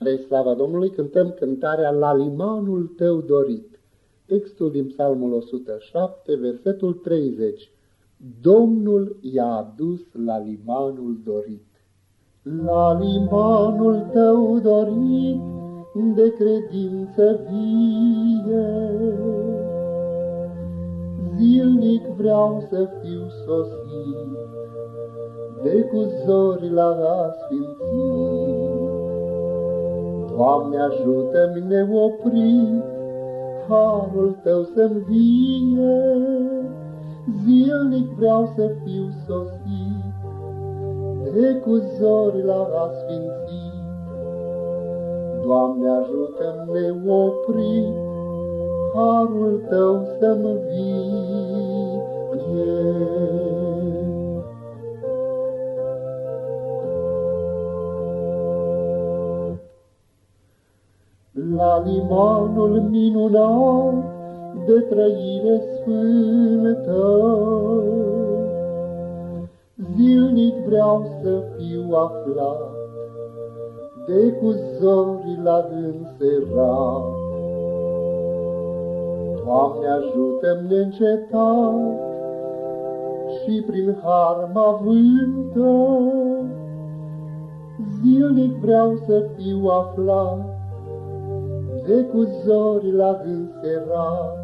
Spre slava Domnului cântăm cântarea La limanul tău dorit. Textul din Psalmul 107, versetul 30. Domnul i-a adus la limanul dorit. La limanul tău dorit, de credință vie, Zilnic vreau să fiu sosit, de cu zori la sfințit. Doamne, ajută-mi neoprit, harul Tău să-mi vie, Zilnic vreau să fiu sosit, de cu zori la asfințit. Doamne, ajută-mi neoprit, harul Tău să-mi vie. La limanul minunat de trăire sfântă. Zilnic vreau să fiu aflat, de cu zori la înserat. Doamne, ajută-mi neîncetat și prin harma vântă, Zilnic vreau să fiu aflat, de cu zori la înserat.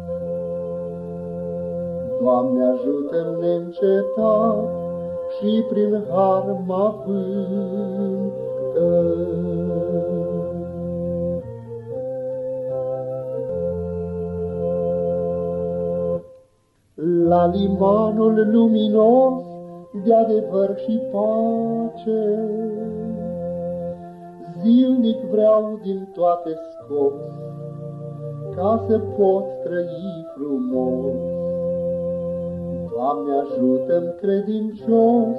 Doamne, ajută-mi neîncetat și prin harma pântă. La limanul luminos de adevăr și pace, Zilnic vreau din toate scos, Ca să pot trăi frumos. Doamne, ajută-mi credincios,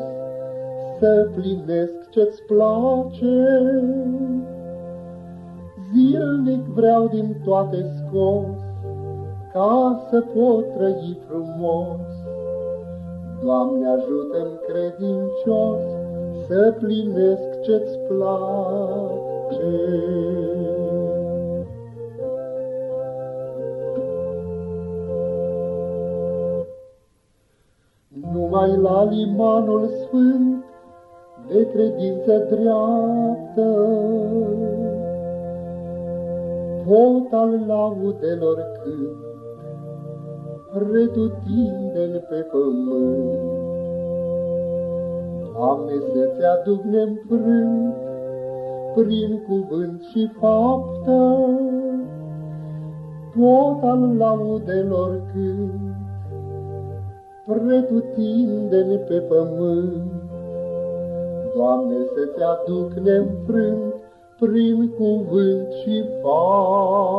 Să plinesc ce-ți place. Zilnic vreau din toate scos, Ca să pot trăi frumos. Doamne, ajută-mi credincios, să plinesc ce-ți place. Numai la limanul sfânt de credință dreaptă pot al laudelor cânt, pretutindeni pe pământ. Doamne, să-ți aduc neînfrânt prin cuvânt și faptă, tot al laudelor cânt, pretutindeni pe pământ. Doamne, să-ți aduc neînfrânt prin cuvânt și faptă.